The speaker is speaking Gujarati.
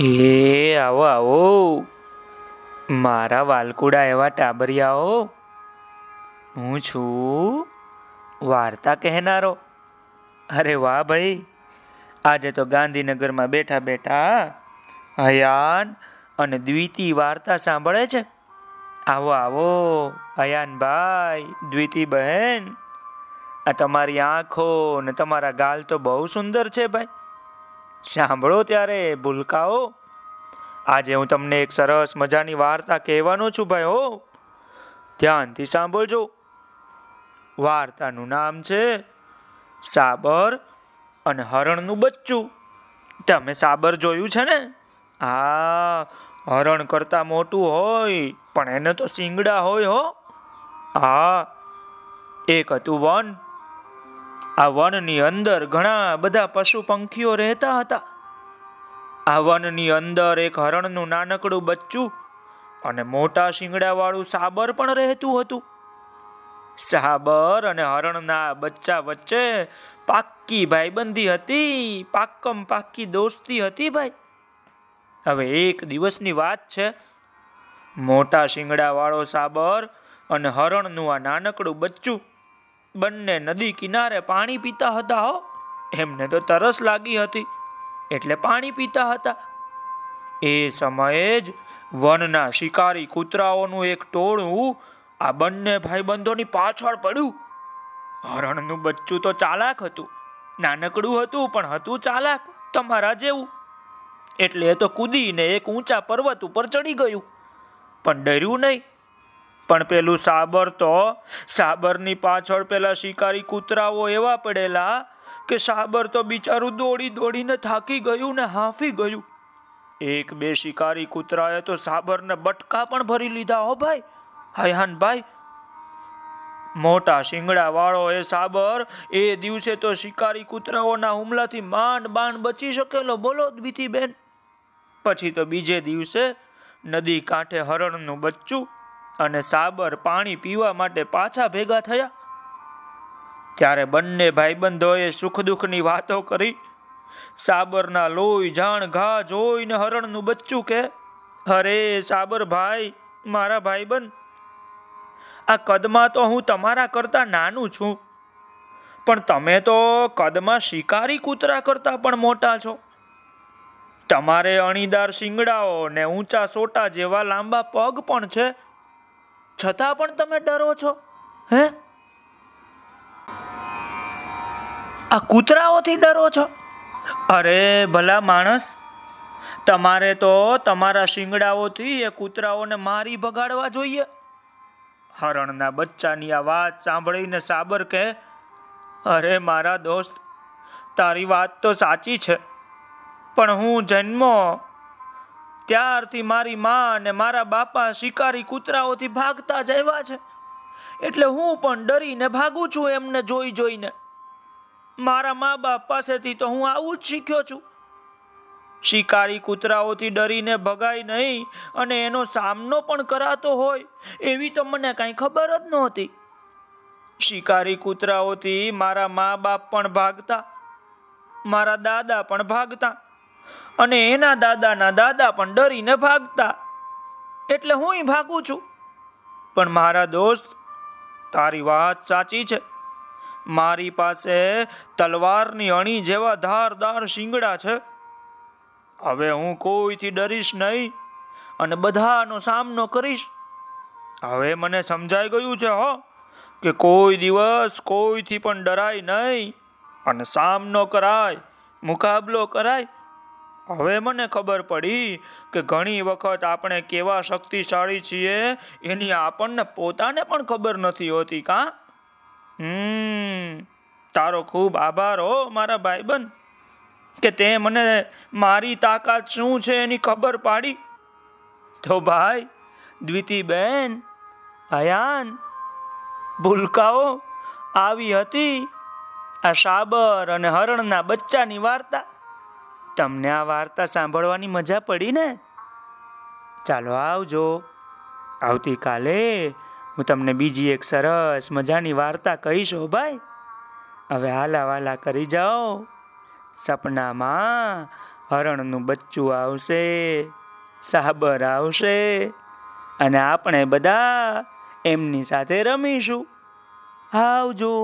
એ આવો આવો. મારા વાલકુડા એવા ટાબરિયાઓ. હું છું વાર્તા કહેનારો. અરે વાહ ભાઈ, આજે તો ગાંધીનગરમાં બેઠા બેઠા હયાન અને દ્વિતી વાર્તા સાંભળે છે. આવો આવો હયાનભાઈ દ્વિતી બહેન. આ તમારી આંખો ને તમારા ગાલ તો બહુ સુંદર છે ભાઈ. સાંભળો ત્યારે, ભૂલકાઓ. આજે હું તમને એક સરસ મજાની વાર્તા કહેવાનો છું ભાઈ, હો. ધ્યાનથી સાંભળજો. વાર્તાનું નામ છે સાબર અને હરણનું બચ્ચું. તમે સાબર જોયું છે ને? હા, હરણ કરતા મોટું હોય, પણ એને તો સિંગડા હોય, હો. હા, એક હતું વન આ વનની અંદર ઘણા બધા પશુ પંખીઓ રહેતા હતા. આ વનની અંદર એક હરણનું નાનકડું બચ્ચું અને મોટા શિંગડાવાળું સાબર પણ રહેતું હતું. સાબર અને હરણના બચ્ચા વચ્ચે પાક્કી ભાઈબંધી હતી, પાક્કમ પાક્કી દોસ્તી હતી ભાઈ. હવે એક દિવસની વાત છે. મોટા શિંગડાવાળો સાબર અને હરણનું આ નાનકડું બચ્ચું બંને નદી કિનારે પાણી પીતા હતા હો. એમને તો તરસ લાગી હતી. એટલે પાણી પીતા હતા. એ સમયે જ વનના શિકારી કૂતરાઓનું એક ટોળું આ બંને ભાઈબંધોની પાછળ પડ્યું. હરણનું બચ્ચું તો ચાલાક હતું. નાનકડું હતું પણ હતું ચાલાક તમારા જેવું. એટલે એ તો કૂદીને એક ઊંચા પર્વત ઉપર ચડી ગયું. પણ ડર્યું નહીં. પણ પેલું સાબર તો, સાબરની પાછળ પેલા શિકારી કૂતરાઓ એવા પડેલા કે સાબર તો બિચારું દોડી દોડીને થાકી ગયું ને હાંફી ગયું. એક બે શિકારી કૂતરાએ તો સાબરને બટકા પણ ભરી લીધા, હો ભાઈ. હયાન ભાઈ. મોટા શિંગડા વાળો એ સાબર એ દિવસે તો શિકારી કૂતરાઓના હુમલાથી માંડ બાંડ બચી શકેલો, બોલો બીતી બેન પછી તો બીજે દિવસે નદી કાંઠે હરણનું બચ્ચું અને સાબર પાણી પીવા માટે પાછા ભેગા થયા. ત્યારે બંને ભાઈબંધોએ સુખ દુઃખની વાતો કરી. સાબરના લોહી જાણ ઘા જોઈને હરણનું બચ્ચું કે, અરે સાબર ભાઈ, મારા ભાઈબંધ, આ કદમાં તો હું તમારા કરતા નાનું છું. પણ તમે તો કદમાં શિકારી કૂતરા કરતા પણ મોટા છો. તમારે અણીદાર શિંગડાઓ ને ઊંચા સોટા જેવા લાંબા પગ પણ છે. છતાં પણ તમે ડરો છો? હે? આ કૂતરાઓથી ડરો છો? અરે ભલા માણસ, તમારે તો તમારા શિંગડાઓથી એ કૂતરાઓને મારી ભગાડવા જોઈએ. હરણના બચ્ચાની આ વાત સાંભળીને સાબર કે અરે મારા દોસ્ત, તારી વાત તો સાચી છે, પણ હું જન્મો ત્યારથી મારી માં અને મારા બાપા શિકારી કૂતરાઓથી ભાગતા જ આવ્યા છે. એટલે હું પણ ડરીને ભાગું છું એમને જોઈ જોઈને. મારા મા બાપ પાસેથી તો હું આવું જ શીખ્યો છું. શિકારી કૂતરાઓથી ડરીને ભગાય નહીં અને એનો સામનો પણ કરાતો હોય એવી તો મને કાંઈ ખબર જ નહોતી. શિકારી કૂતરાઓથી મારા મા બાપ પણ ભાગતા, મારા દાદા પણ ભાગતા અને એના દાદાના દાદા પણ ડરીને ભાગતા. એટલે હું ભાગું છું. પણ મારા દોસ્ત, તારી વાત સાચી છે. મારી પાસે તલવારની અણી જેવા ધારદાર શિંગડા છે. હવે હું કોઈથી ડરીશ નહીં અને બધાનો સામનો કરીશ. હવે મને સમજાઈ ગયું છે, હો, કે કોઈ દિવસ કોઈથી પણ ડરાય નહીં અને સામનો કરાય, મુકાબલો કરાય. હવે મને ખબર પડી કે ઘણી વખત આપણે કેવા શક્તિશાળી છીએ એની આપણને પોતાને પણ ખબર નથી હોતી કા? હમ, તારો ખૂબ આભાર હો, મારા ભાઈબંધ, કે તે મને મારી તાકાત શું છે એની ખબર પાડી? તો ભાઈ દ્વિતી બેન હયાન ભૂલકાઓ આવી હતી આ સાબર અને હરણના બચ્ચાની વાર્તા. તમને આ વાર્તા સાંભળવાની મજા પડી ને? ચાલો આવજો. આવતીકાલે હું તમને બીજી એક સરસ મજાની વાર્તા કહીશો ભાઈ. હવે હાલા વાલા કરી જાઓ. સપનામાં હરણનું બચ્ચું આવશે, સાબર આવશે અને આપણે બધા એમની સાથે રમીશું. આવજો.